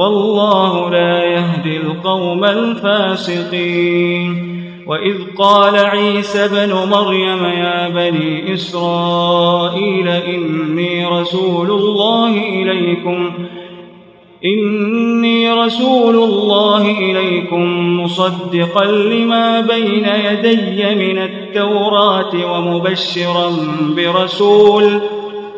والله لا يهدي القوم الفاسقين. وإذ قال عيسى بن مريم يا بني إسرائيل إني رسول الله إليكم إني رسول الله إليكم مصدقا لما بين يدي من التوراة ومبشرا برسول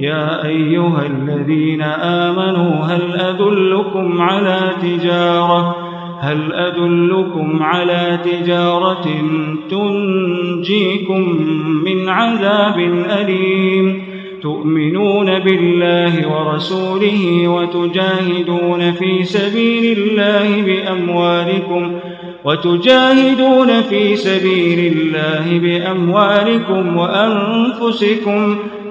يا أيها الذين آمنوا هل أدلكم على تجارة؟ هل أدلكم على تجارة تنجيكم من عذاب أليم؟ تؤمنون بالله ورسوله وتجاهدون في سبيل الله بأموالكم وتجاهدون في سبيل الله بأموالكم وأنفسكم